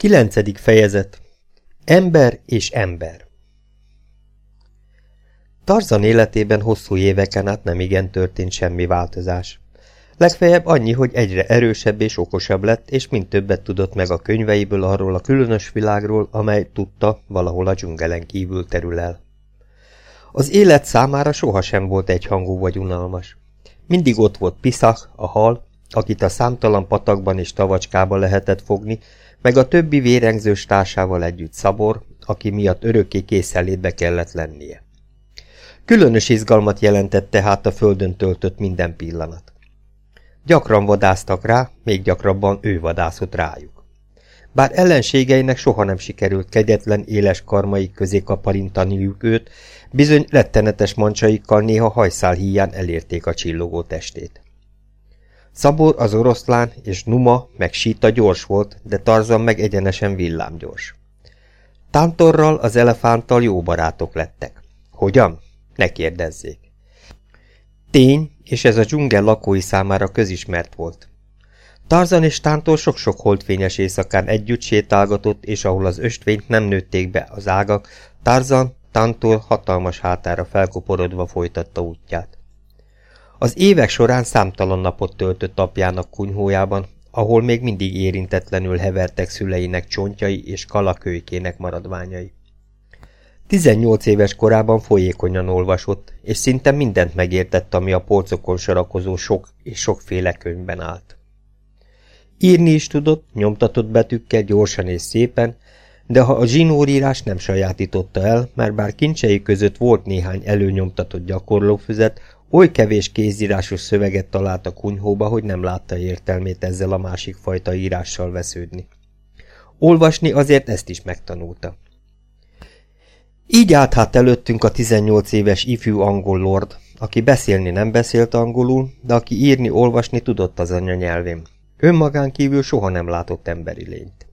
Kilencedik fejezet Ember és ember Tarzan életében hosszú éveken át nem igen történt semmi változás. Legfeljebb annyi, hogy egyre erősebb és okosabb lett, és mind többet tudott meg a könyveiből arról a különös világról, amely tudta, valahol a dzsungelen kívül terül el. Az élet számára sohasem volt egyhangú vagy unalmas. Mindig ott volt Piszak, a hal, akit a számtalan patakban és tavacskában lehetett fogni, meg a többi vérengzős társával együtt Szabor, aki miatt örökké készenlétbe kellett lennie. Különös izgalmat jelentett tehát a földön töltött minden pillanat. Gyakran vadáztak rá, még gyakrabban ő vadászott rájuk. Bár ellenségeinek soha nem sikerült kegyetlen, éles karmaik közé kaparintaniuk őt, bizony rettenetes mancsaikkal néha hajszál híján elérték a csillogó testét. Szabor az oroszlán és Numa meg Sita gyors volt, de Tarzan meg egyenesen villámgyors. Tántorral, az elefánttal jó barátok lettek. Hogyan? Ne kérdezzék. Tény, és ez a dzsungel lakói számára közismert volt. Tarzan és Tántor sok-sok holdfényes éjszakán együtt sétálgatott, és ahol az östvényt nem nőtték be az ágak, Tarzan, Tántor hatalmas hátára felkoporodva folytatta útját. Az évek során számtalan napot töltött apjának kunyhójában, ahol még mindig érintetlenül hevertek szüleinek csontjai és kalakőjkének maradványai. 18 éves korában folyékonyan olvasott, és szinte mindent megértett, ami a polcokon sorakozó sok és sokféle könyvben állt. Írni is tudott, nyomtatott betűkkel gyorsan és szépen, de ha a zsinórírás nem sajátította el, mert bár kincsei között volt néhány előnyomtatott gyakorlófüzet, Oly kevés kézírásos szöveget talált a kunyhóba, hogy nem látta értelmét ezzel a másik fajta írással vesződni. Olvasni azért ezt is megtanulta. Így állt hát előttünk a 18 éves ifjú angol lord, aki beszélni nem beszélt angolul, de aki írni-olvasni tudott az anyanyelvén. Önmagán kívül soha nem látott emberi lényt.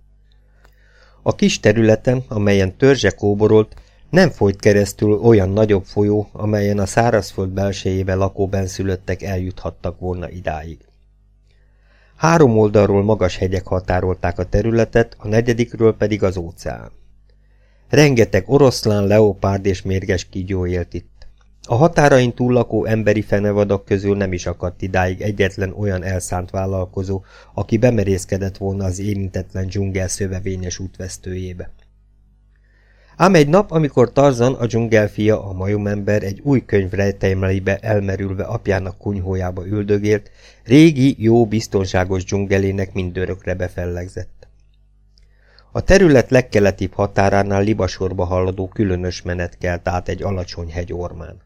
A kis területen, amelyen törzse kóborolt, nem folyt keresztül olyan nagyobb folyó, amelyen a szárazföld belsejébe lakó benszülöttek eljuthattak volna idáig. Három oldalról magas hegyek határolták a területet, a negyedikről pedig az óceán. Rengeteg oroszlán, leopárd és mérges kígyó élt itt. A határain túl lakó emberi fenevadak közül nem is akadt idáig egyetlen olyan elszánt vállalkozó, aki bemerészkedett volna az érintetlen dzsungel szövevényes útvesztőjébe. Ám egy nap, amikor Tarzan, a dzsungelfia, a majomember egy új könyv rejtelmeibe elmerülve apjának kunyhójába üldögélt, régi, jó, biztonságos dzsungelének mindörökre befellegzett. A terület legkeletibb határánál libasorba halladó különös menet kelt át egy alacsony hegy ormán.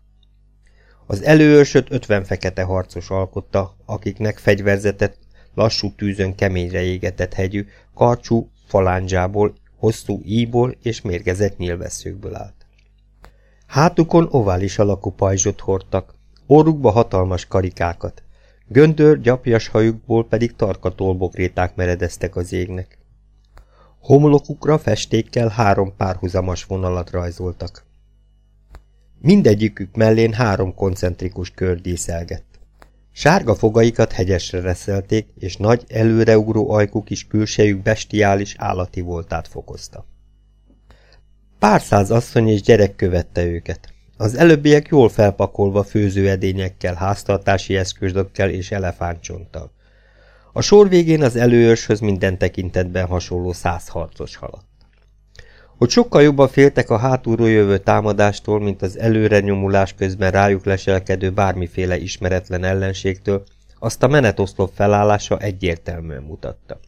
Az előörsöt ötven fekete harcos alkotta, akiknek fegyverzetet lassú tűzön keményre égetett hegyű, karcsú falándzsából hosszú íból és mérgezett nyilvesszőkből állt. Hátukon ovális alakú pajzsot hordtak, orrukba hatalmas karikákat, göndör, gyapjas hajukból pedig tarka tolbokréták meredeztek az égnek. Homlokukra festékkel három párhuzamos vonalat rajzoltak. Mindegyikük mellén három koncentrikus kör díszelgett. Sárga fogaikat hegyesre reszelték, és nagy, előreugró ajkuk is külsejük bestiális állati voltát fokozta. Pár száz asszony és gyerek követte őket. Az előbbiek jól felpakolva főzőedényekkel, háztartási eszközökkel és elefántcsonttal. A sor végén az előőrshöz minden tekintetben hasonló száz harcos haladt. Hogy sokkal jobban féltek a hátulról jövő támadástól, mint az előre nyomulás közben rájuk leselkedő bármiféle ismeretlen ellenségtől, azt a menetoszlop felállása egyértelműen mutatta.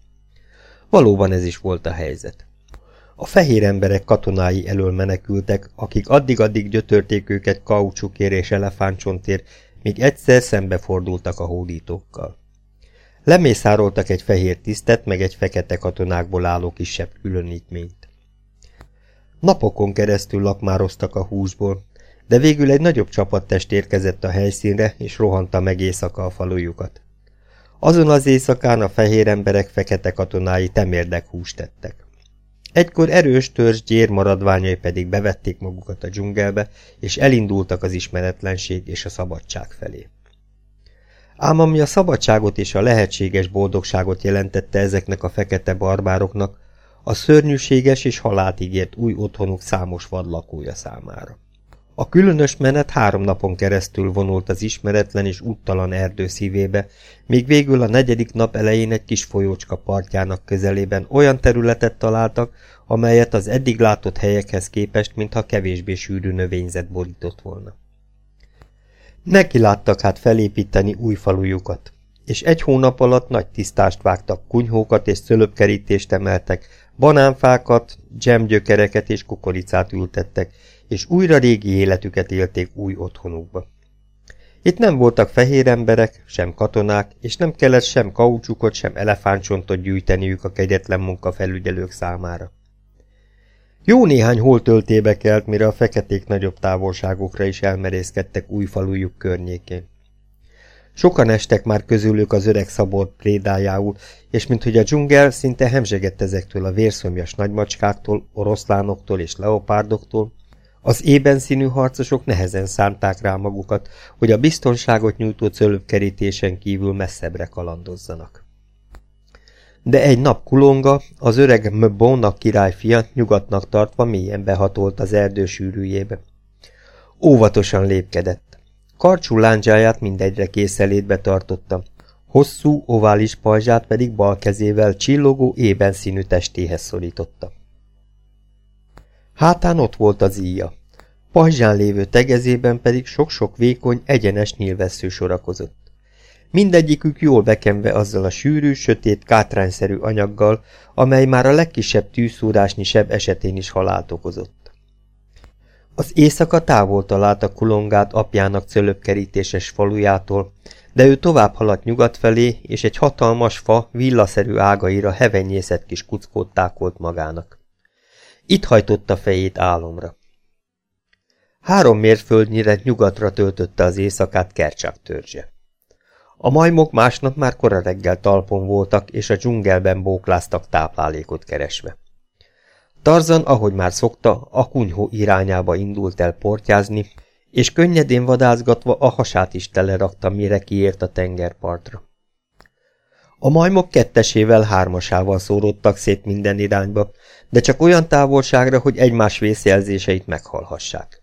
Valóban ez is volt a helyzet. A fehér emberek katonái elől menekültek, akik addig-addig gyötörték őket kaucsukér és elefántcsontér, míg egyszer szembefordultak a hódítókkal. Lemészároltak egy fehér tisztet, meg egy fekete katonákból álló kisebb különítményt. Napokon keresztül lakmároztak a húsból, de végül egy nagyobb csapattest érkezett a helyszínre, és rohanta meg éjszaka a falujukat. Azon az éjszakán a fehér emberek fekete katonái temérdek húst tettek. Egykor erős törzs gyér maradványai pedig bevették magukat a dzsungelbe, és elindultak az ismeretlenség és a szabadság felé. Ám ami a szabadságot és a lehetséges boldogságot jelentette ezeknek a fekete barbároknak, a szörnyűséges és halált ígért új otthonuk számos vadlakója számára. A különös menet három napon keresztül vonult az ismeretlen és úttalan erdő szívébe, míg végül a negyedik nap elején egy kis folyócska partjának közelében olyan területet találtak, amelyet az eddig látott helyekhez képest, mintha kevésbé sűrű növényzet borított volna. Neki láttak hát felépíteni új falujukat, és egy hónap alatt nagy tisztást vágtak, kunyhókat és szölöpkerítést emeltek, banánfákat, dzsemgyökereket és kukoricát ültettek, és újra régi életüket élték új otthonukba. Itt nem voltak fehér emberek, sem katonák, és nem kellett sem kaucsukot, sem elefántcsontot gyűjteniük a kegyetlen munkafelügyelők számára. Jó néhány hol töltébe kelt, mire a feketék nagyobb távolságokra is elmerészkedtek új falujuk környékén. Sokan estek már közülük az öreg szabor prédájául, és minthogy a dzsungel szinte hemzsegett ezektől a vérszomjas nagymacskáktól, oroszlánoktól és leopárdoktól, az ében színű harcosok nehezen szánták rá magukat, hogy a biztonságot nyújtó cölöpkerítésen kívül messzebbre kalandozzanak. De egy nap kulonga, az öreg Mbónak királyfia nyugatnak tartva mélyen behatolt az erdő sűrűjébe. Óvatosan lépkedett. Karcsú lándzsáját mindegyre készelétbe tartotta, hosszú, ovális pajzsát pedig bal kezével csillogó, ében színű testéhez szorította. Hátán ott volt az íja. Pajzsán lévő tegezében pedig sok-sok vékony, egyenes nyílvessző sorakozott. Mindegyikük jól bekenve azzal a sűrű, sötét, kátrányszerű anyaggal, amely már a legkisebb tűszúrásnyi seb esetén is halált okozott. Az éjszaka távol találta Kulongát apjának cölöpkerítéses falujától, de ő tovább haladt nyugat felé, és egy hatalmas fa villaszerű ágaira hevenyészet kis kuckót tákolt magának. Itt hajtotta fejét álomra. Három mérföldnyire nyugatra töltötte az éjszakát Kercsák törzse. A majmok másnap már kora reggel talpon voltak, és a dzsungelben bókláztak táplálékot keresve. Tarzan, ahogy már szokta, a kunyhó irányába indult el portyázni, és könnyedén vadászgatva a hasát is telerakta, mire kiért a tengerpartra. A majmok kettesével, hármasával szóródtak szét minden irányba, de csak olyan távolságra, hogy egymás vészjelzéseit meghallhassák.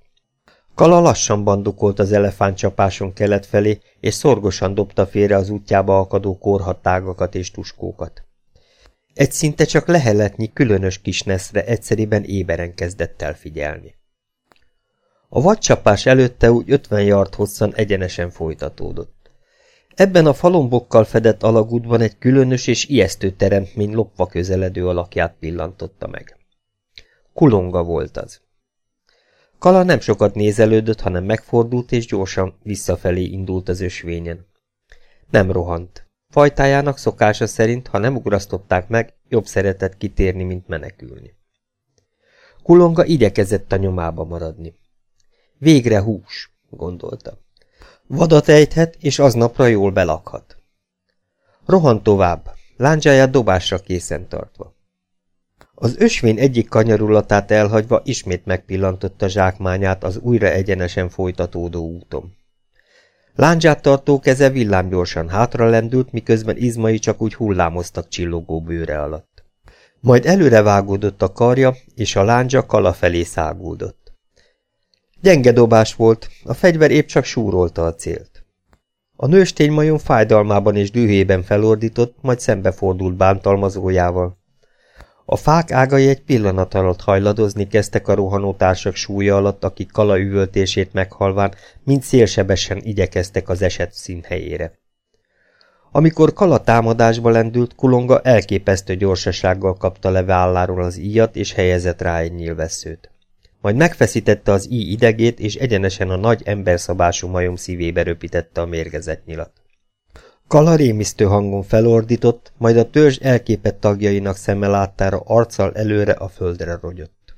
Kala lassan bandukolt az elefántcsapáson kelet felé, és szorgosan dobta félre az útjába akadó korhattágakat és tuskókat. Egy szinte csak leheletnyi különös kis neszre egyszeriben éberen kezdett el figyelni. A vadcsapás előtte úgy ötven yard hosszan egyenesen folytatódott. Ebben a falombokkal fedett alagútban egy különös és ijesztő teremtmény lopva közeledő alakját pillantotta meg. Kulonga volt az. Kala nem sokat nézelődött, hanem megfordult és gyorsan visszafelé indult az ösvényen. Nem rohant. Fajtájának szokása szerint, ha nem ugrasztották meg, jobb szeretett kitérni, mint menekülni. Kulonga igyekezett a nyomába maradni. Végre hús, gondolta. Vadat ejthet, és aznapra jól belakhat. Rohan tovább, lándzsáját dobásra készen tartva. Az ösvény egyik kanyarulatát elhagyva ismét megpillantotta zsákmányát az újra egyenesen folytatódó úton. Láncsát tartó keze villámgyorsan hátra lendült, miközben izmai csak úgy hullámoztak csillogó bőre alatt. Majd előre vágódott a karja, és a láncsa kala felé száguldott. Gyenge dobás volt, a fegyver épp csak súrolta a célt. A nőstény majom fájdalmában és dühében felordított, majd szembefordult bántalmazójával. A fák ágai egy pillanat alatt hajladozni kezdtek a rohanó társak súlya alatt, akik kala üvöltését meghalván, mint szélsebesen igyekeztek az eset színhelyére. Amikor kala támadásba lendült, Kulonga elképesztő gyorsasággal kapta le válláról az íjat, és helyezett rá egy nyílvesszőt majd megfeszítette az íj idegét, és egyenesen a nagy emberszabású majom szívébe röpítette a mérgezett nyilat. Kala rémisztő hangon felordított, majd a törzs elképett tagjainak szeme láttára arccal előre a földre rogyott.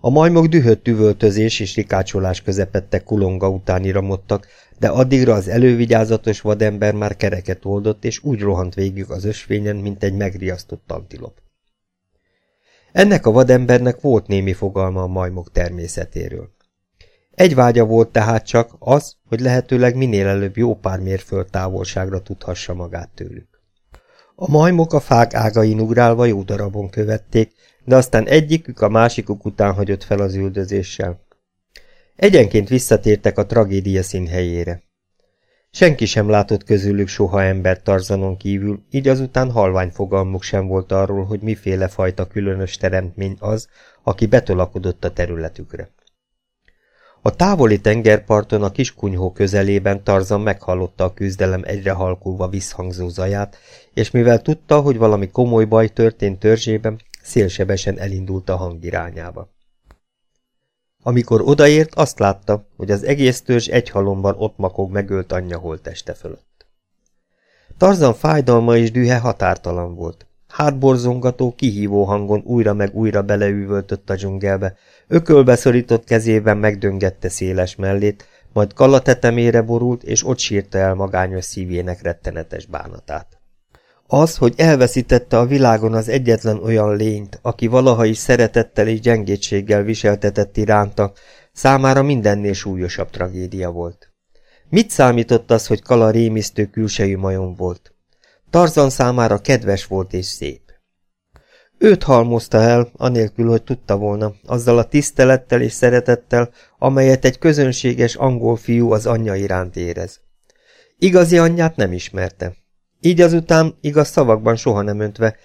A majmok dühött üvöltözés és rikácsolás közepette kulonga után iramodtak, de addigra az elővigyázatos vadember már kereket oldott, és úgy rohant végig az ösvényen, mint egy megriasztott antilop. Ennek a vadembernek volt némi fogalma a majmok természetéről. Egy vágya volt tehát csak az, hogy lehetőleg minél előbb jó pár mérföld távolságra tudhassa magát tőlük. A majmok a fák ágain ugrálva jó darabon követték, de aztán egyikük a másikuk után hagyott fel az üldözéssel. Egyenként visszatértek a tragédia színhelyére. Senki sem látott közülük soha ember Tarzanon kívül, így azután halvány fogalmuk sem volt arról, hogy miféle fajta különös teremtmény az, aki betolakodott a területükre. A távoli tengerparton a kiskunyhó közelében Tarzan meghallotta a küzdelem egyre halkulva visszhangzó zaját, és mivel tudta, hogy valami komoly baj történt törzsében, szélsebesen elindult a hang irányába. Amikor odaért, azt látta, hogy az egész törzs egy halomban ott makog megölt anyja holteste fölött. Tarzan fájdalma és dühe határtalan volt. Hátborzongató, kihívó hangon újra meg újra beleüvöltött a dzsungelbe, ökölbe szorított kezében megdöngette széles mellét, majd kalatetemére borult, és ott sírta el magányos szívének rettenetes bánatát. Az, hogy elveszítette a világon az egyetlen olyan lényt, aki valaha is szeretettel és gyengétséggel viseltetett iránta, számára mindennél súlyosabb tragédia volt. Mit számított az, hogy Kala rémisztő külsejű majom volt? Tarzan számára kedves volt és szép. Őt halmozta el, anélkül, hogy tudta volna, azzal a tisztelettel és szeretettel, amelyet egy közönséges angol fiú az anyja iránt érez. Igazi anyját nem ismerte, így azután, igaz szavakban soha nem öntve,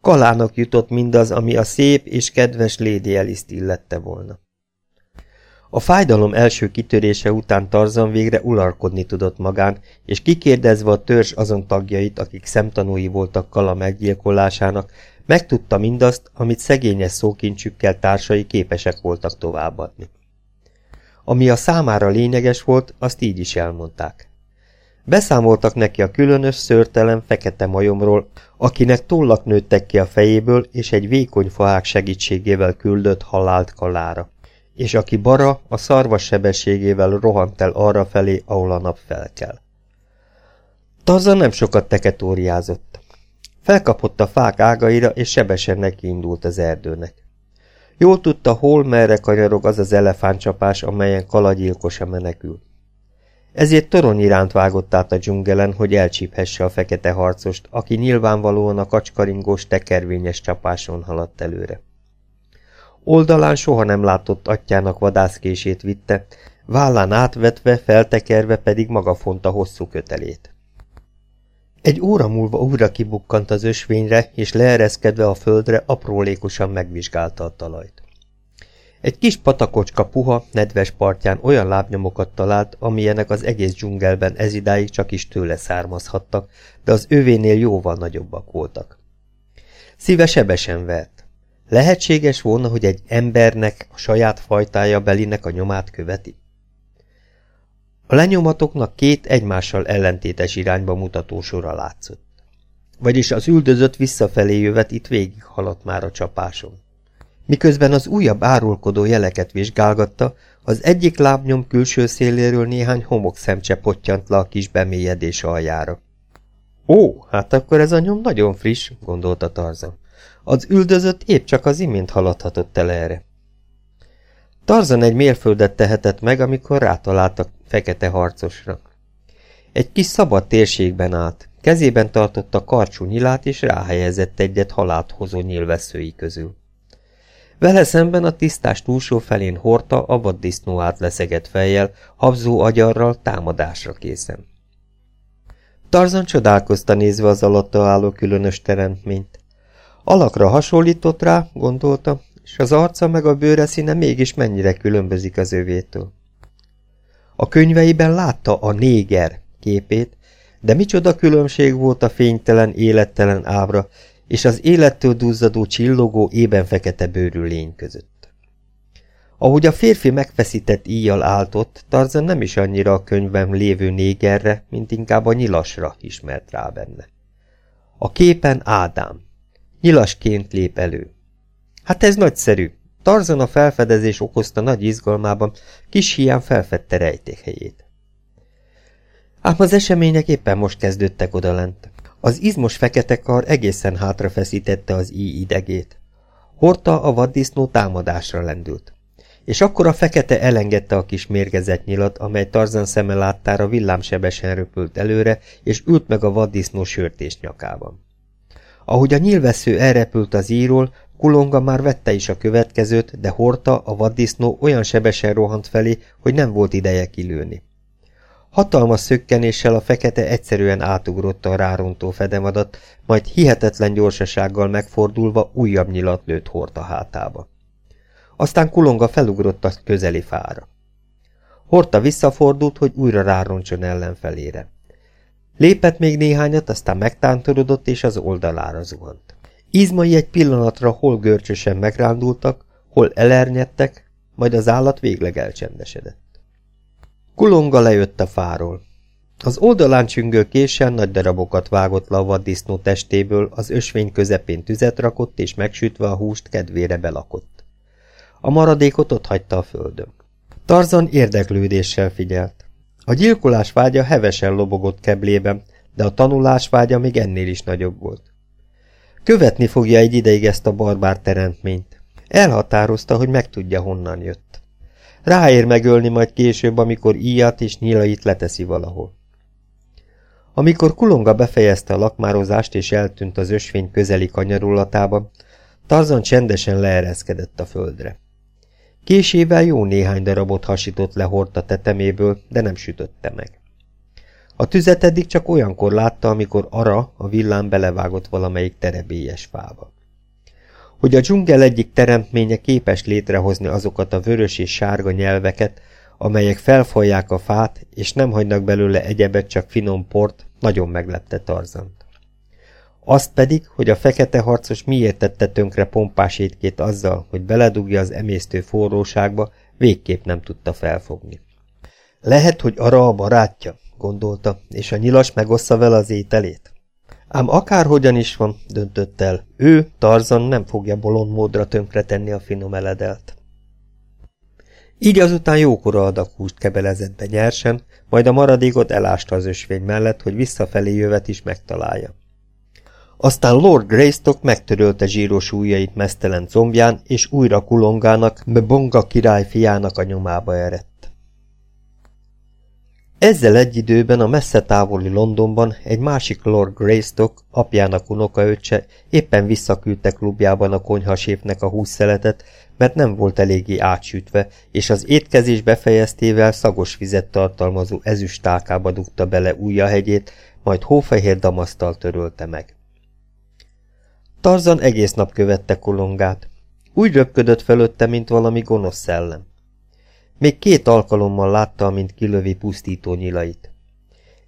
kalának jutott mindaz, ami a szép és kedves Lady Alice-t illette volna. A fájdalom első kitörése után Tarzan végre ularkodni tudott magán, és kikérdezve a törzs azon tagjait, akik szemtanúi voltak Kala meggyilkolásának, megtudta mindazt, amit szegényes szókincsükkel társai képesek voltak továbbadni. Ami a számára lényeges volt, azt így is elmondták. Beszámoltak neki a különös, szörtelen, fekete majomról, akinek tollak nőttek ki a fejéből, és egy vékony faák segítségével küldött halált kalára, és aki bara a szarvas sebességével rohant el arra felé, ahol a nap felkel. Tarzan nem sokat teketóriázott. Felkapott a fák ágaira, és sebesen nekiindult az erdőnek. Jól tudta, hol merre kanyarog az az elefántcsapás, amelyen kalagyilkosa menekül. Ezért torony iránt vágott át a dzsungelen, hogy elcsíphesse a fekete harcost, aki nyilvánvalóan a kacskaringós tekervényes csapáson haladt előre. Oldalán soha nem látott atyának vadászkését vitte, vállán átvetve, feltekerve pedig maga fonta hosszú kötelét. Egy óra múlva újra kibukkant az ösvényre, és leereszkedve a földre aprólékosan megvizsgálta a talajt. Egy kis patakocska puha, nedves partján olyan lábnyomokat talált, amilyenek az egész dzsungelben ezidáig csak is tőle származhattak, de az övénél jóval nagyobbak voltak. Szíve sebesen vert. Lehetséges volna, hogy egy embernek a saját fajtája belinek a nyomát követi? A lenyomatoknak két egymással ellentétes irányba mutató sora látszott. Vagyis az üldözött visszafelé jövet itt végig haladt már a csapáson. Miközben az újabb árulkodó jeleket vizsgálgatta, az egyik lábnyom külső széléről néhány homok szemcse pottyant le a kis bemélyedés aljára. Ó, hát akkor ez a nyom nagyon friss, gondolta Tarzan. Az üldözött épp csak az imént haladhatott el erre. Tarzan egy mérföldet tehetett meg, amikor rátaláltak fekete harcosra. Egy kis szabad térségben állt, kezében tartotta karcsú nyilát, és ráhelyezett egyet halált hozó nyilvesszői közül. Vele szemben a tisztás túlsó felén hordta a vaddisznó át leszegett fejjel, habzó agyarral támadásra készen. Tarzan csodálkozta nézve az alatta álló különös teremtményt. Alakra hasonlított rá, gondolta, és az arca meg a bőre színe mégis mennyire különbözik az övétől. A könyveiben látta a néger képét, de micsoda különbség volt a fénytelen, élettelen ábra és az élettől duzzadó, csillogó, ében fekete bőrű lény között. Ahogy a férfi megfeszített íjjal áltott, Tarzan nem is annyira a könyvben lévő négerre, mint inkább a nyilasra ismert rá benne. A képen Ádám. Nyilasként lép elő. Hát ez nagyszerű. Tarzan a felfedezés okozta nagy izgalmában, kis hián felfedte rejtékhelyét. Ám az események éppen most kezdődtek odalent. Az izmos fekete kar egészen hátra feszítette az íj idegét. Horta a vaddisznó támadásra lendült. És akkor a fekete elengedte a kis mérgezett nyilat, amely Tarzan szeme láttára villámsebesen röpült előre, és ült meg a vaddisznó sörtés nyakában. Ahogy a nyilvessző elrepült az íról, Kulonga már vette is a következőt, de Horta, a vaddisznó olyan sebesen rohant felé, hogy nem volt ideje kilőni. Hatalmas szökkenéssel a fekete egyszerűen átugrotta a rárontó fedevadat, majd hihetetlen gyorsasággal megfordulva újabb nyilat lőtt Horta hátába. Aztán Kulonga felugrott a közeli fára. Horta visszafordult, hogy újra rároncson ellenfelére. Lépett még néhányat, aztán megtántorodott, és az oldalára zuhant. Izmai egy pillanatra hol görcsösen megrándultak, hol elernyedtek, majd az állat végleg elcsendesedett. Kulonga lejött a fáról. Az oldalán csüngő késen nagy darabokat vágott le a vaddisznó testéből, az ösvény közepén tüzet rakott, és megsütve a húst kedvére belakott. A maradékot ott hagyta a földön. Tarzan érdeklődéssel figyelt. A gyilkolás vágya hevesen lobogott keblében, de a tanulás vágya még ennél is nagyobb volt. Követni fogja egy ideig ezt a barbár teremtményt. Elhatározta, hogy megtudja, honnan jött. Ráér megölni majd később, amikor íjat és nyilait leteszi valahol. Amikor Kulonga befejezte a lakmározást és eltűnt az ösvény közeli kanyarulatában, Tarzan csendesen leereszkedett a földre. Késével jó néhány darabot hasított le hordta teteméből, de nem sütötte meg. A tüzet eddig csak olyankor látta, amikor Ara, a villám belevágott valamelyik terebélyes fába. Hogy a dzsungel egyik teremtménye képes létrehozni azokat a vörös és sárga nyelveket, amelyek felfolják a fát, és nem hagynak belőle egyebet, csak finom port, nagyon meglepte Tarzant. Azt pedig, hogy a fekete harcos miért tette tönkre pompás étkét azzal, hogy beledugja az emésztő forróságba, végképp nem tudta felfogni. Lehet, hogy arra a barátja, gondolta, és a nyilas megossza vele az ételét. Ám akárhogyan is van, döntött el, ő, Tarzan nem fogja bolond módra tönkretenni a finom eledelt. Így azután jókora adag húst kebelezett be nyersen, majd a maradékot elásta az ösvény mellett, hogy visszafelé jövet is megtalálja. Aztán Lord Greystock megtörölte zsíros ujjait mesztelen combján, és újra kulongának, Mbonga király fiának a nyomába erett. Ezzel egy időben a messze távoli Londonban egy másik Lord Greystock, apjának unokaöccse, éppen visszaküldte klubjában a konyhasépnek a húszszeletet, mert nem volt eléggé átsütve, és az étkezés befejeztével szagos vizet tartalmazó ezüstálkába dugta bele ujjahegyét, majd hófehér damasztal törölte meg. Tarzan egész nap követte kolongát. Úgy röpködött fölötte, mint valami gonosz szellem. Még két alkalommal látta, mint kilövi pusztító nyilait.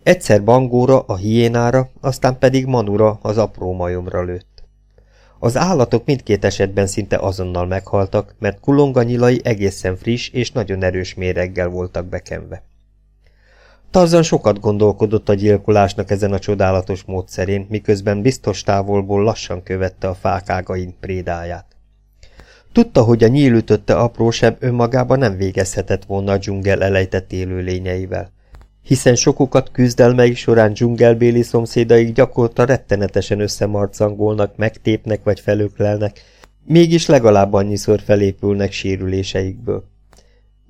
Egyszer Bangóra, a hiénára, aztán pedig Manura, az apró majomra lőtt. Az állatok mindkét esetben szinte azonnal meghaltak, mert kulonga nyilai egészen friss és nagyon erős méreggel voltak bekenve. Tarzan sokat gondolkodott a gyilkolásnak ezen a csodálatos módszerén, miközben biztos távolból lassan követte a fák ágain prédáját. Tudta, hogy a nyílütötte aprósebb önmagában nem végezhetett volna a dzsungel elejtett élőlényeivel, hiszen sokukat küzdelmei során dzsungelbéli szomszédaik gyakorta rettenetesen összemarcangolnak, megtépnek vagy felöklelnek, mégis legalább annyiszor felépülnek sérüléseikből.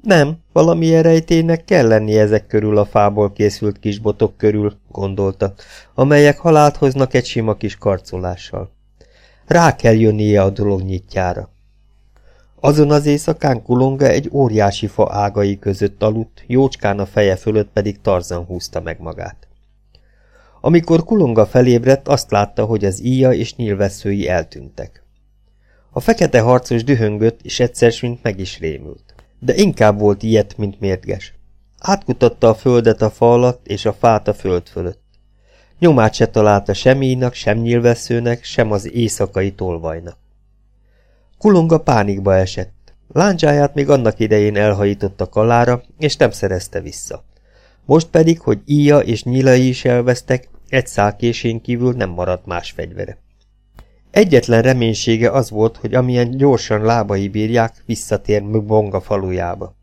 Nem, valami rejtének kell lenni ezek körül a fából készült kis botok körül, gondolta, amelyek halált hoznak egy sima kis karcolással. Rá kell jönnie a dolog nyitjára. Azon az éjszakán Kulonga egy óriási fa ágai között aludt, jócskán a feje fölött pedig Tarzan húzta meg magát. Amikor Kulonga felébredt, azt látta, hogy az íja és nyilvesszői eltűntek. A fekete harcos dühöngött, és egyszer mint meg is rémült. De inkább volt ilyet, mint mérges. Átkutatta a földet a fa alatt, és a fát a föld fölött. Nyomát se találta sem íjnak, sem nyilvesszőnek, sem az éjszakai tolvajnak. Kulonga pánikba esett. Láncsáját még annak idején elhajította kalára, és nem szerezte vissza. Most pedig, hogy íja és nyilai is elvesztek, egy szálkésén kívül nem maradt más fegyvere. Egyetlen reménysége az volt, hogy amilyen gyorsan lábai bírják, visszatér Mbonga falujába.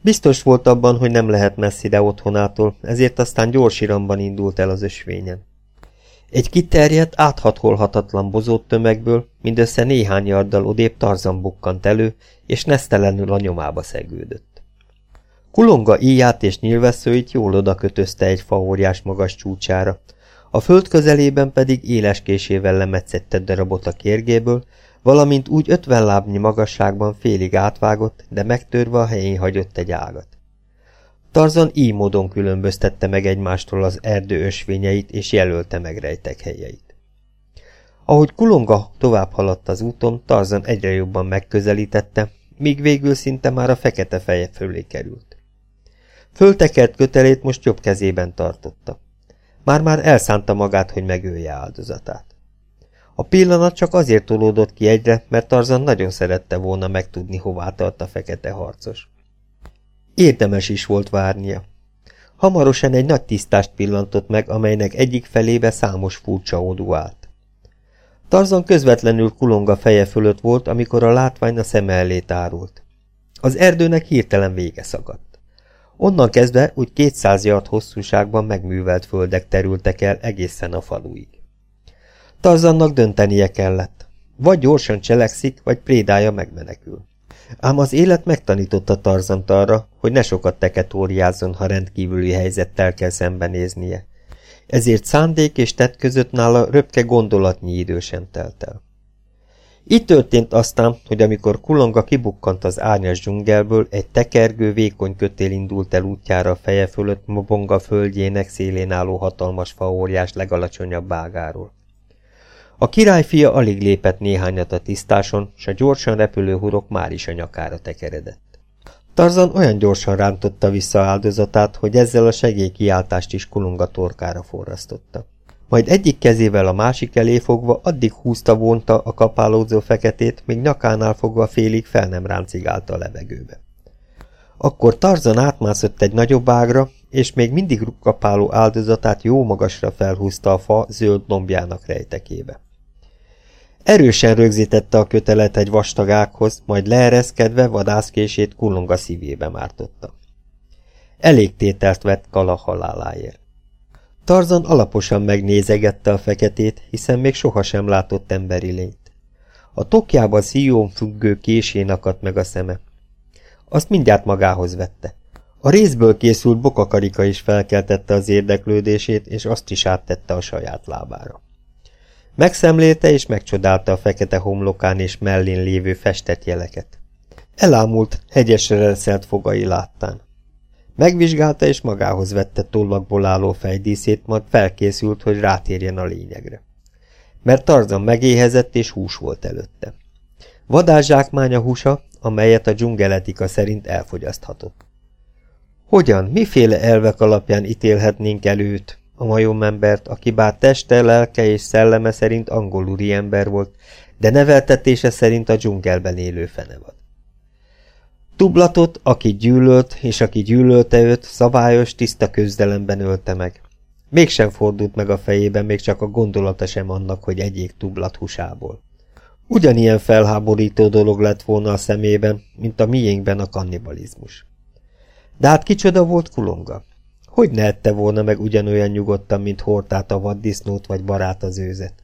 Biztos volt abban, hogy nem lehet messzire otthonától, ezért aztán gyors iramban indult el az ösvényen. Egy kiterjedt, áthatolhatatlan bozót tömegből mindössze néhány yarddal odébb Tarzan bukkant elő, és nesztelenül a nyomába szegődött. Kulonga íját és nyilvesszőit jól oda kötözte egy faóriás magas csúcsára. A föld közelében pedig éles késével lemetszette darabot a kérgéből, valamint úgy ötven lábnyi magasságban félig átvágott, de megtörve a helyén hagyott egy ágat. Tarzan így módon különböztette meg egymástól az erdő ösvényeit, és jelölte meg rejtek helyeit. Ahogy Kulonga tovább haladt az úton, Tarzan egyre jobban megközelítette, míg végül szinte már a fekete feje fölé került. Föltekert kötelét most jobb kezében tartotta. Már-már elszánta magát, hogy megölje áldozatát. A pillanat csak azért tolódott ki egyre, mert Tarzan nagyon szerette volna megtudni, hová tart a fekete harcos. Érdemes is volt várnia. Hamarosan egy nagy tisztást pillantott meg, amelynek egyik felébe számos furcsa ódú állt. Tarzan közvetlenül kulonga feje fölött volt, amikor a látvány a szeme elé tárult. Az erdőnek hirtelen vége szakadt. Onnan kezdve úgy 200 yard hosszúságban megművelt földek terültek el egészen a faluig. Tarzannak döntenie kellett. Vagy gyorsan cselekszik, vagy prédája megmenekül. Ám az élet megtanította Tarzant arra, hogy ne sokat teketóriázzon, ha rendkívüli helyzettel kell szembenéznie. Ezért szándék és tett között nála röpke gondolatnyi idő sem telt el. Így történt aztán, hogy amikor Kulonga kibukkant az árnyas dzsungelből, egy tekergő, vékony kötél indult el útjára a feje fölött Mobonga földjének szélén álló hatalmas faóriás legalacsonyabb ágáról. A királyfia alig lépett néhányat a tisztáson, s a gyorsan repülő hurok már is a nyakára tekeredett. Tarzan olyan gyorsan rántotta vissza áldozatát, hogy ezzel a segélykiáltást is kulunga torkára forrasztotta. Majd egyik kezével a másik elé fogva addig húzta vonta a kapálódzó feketét, míg nyakánál fogva félig fel nem ráncigálta a levegőbe. Akkor Tarzan átmászott egy nagyobb ágra, és még mindig kapáló áldozatát jó magasra felhúzta a fa zöld lombjának rejtekébe. Erősen rögzítette a kötelet egy vastagákhoz, majd leereszkedve vadászkését kulonga szívébe mártotta. Elég tételt vett Kala haláláért. Tarzan alaposan megnézegette a feketét, hiszen még sohasem látott emberi lényt. A tokjában szíjón függő késén akadt meg a szeme. Azt mindjárt magához vette. A részből készült bokakarika is felkeltette az érdeklődését, és azt is áttette a saját lábára. Megszemlélte és megcsodálta a fekete homlokán és mellén lévő festett jeleket. Elámult, hegyesre reszelt fogai láttán. Megvizsgálta és magához vette tollakból álló fejdíszét, majd felkészült, hogy rátérjen a lényegre. Mert Tarzan megéhezett és hús volt előtte. Vadászsákmánya húsa, amelyet a dzsungeletika szerint elfogyaszthatott. Hogyan, miféle elvek alapján ítélhetnénk előt, a majomembert, aki bár teste, lelke és szelleme szerint angol ember volt, de neveltetése szerint a dzsungelben élő fenevad. Tublatot, aki gyűlölt, és aki gyűlölte őt, szabályos, tiszta közdelemben ölte meg. Mégsem fordult meg a fejében még csak a gondolata sem annak, hogy egyék tublat húsából. Ugyanilyen felháborító dolog lett volna a szemében, mint a miénkben a kannibalizmus. De hát kicsoda volt Kulonga? Hogy ne ette volna meg ugyanolyan nyugodtan, mint hordtát a vaddisznót vagy barát az őzet?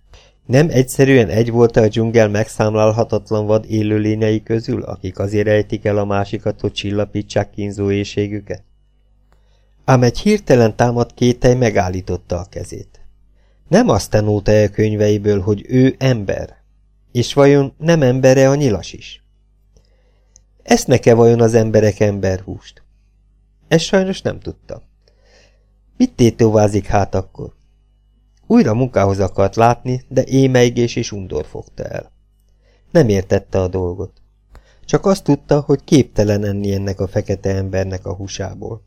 Nem egyszerűen egy volt -e a dzsungel megszámlálhatatlan vad élőlényei közül, akik azért ejtik el a másikat, hogy csillapítsák kínzó éjségüket? Ám egy hirtelen támadt kételj megállította a kezét. Nem azt tanulta a könyveiből, hogy ő ember. És vajon nem embere a nyilas is? Esznek-e vajon az emberek emberhúst? Ez sajnos nem tudta. Mit tétóvázik hát akkor? Újra munkához akart látni, de émeigés és undor fogta el. Nem értette a dolgot. Csak azt tudta, hogy képtelen enni ennek a fekete embernek a húsából.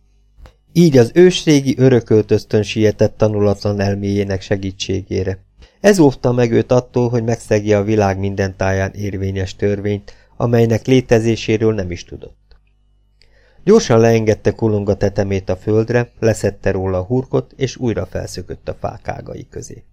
Így az ősrégi örököltöztön sietett tanulatlan elméjének segítségére. Ez óvta meg őt attól, hogy megszegje a világ minden táján érvényes törvényt, amelynek létezéséről nem is tudott. Gyorsan leengedte kulonga tetemét a földre, leszette róla a hurkot, és újra felszökött a fák ágai közé.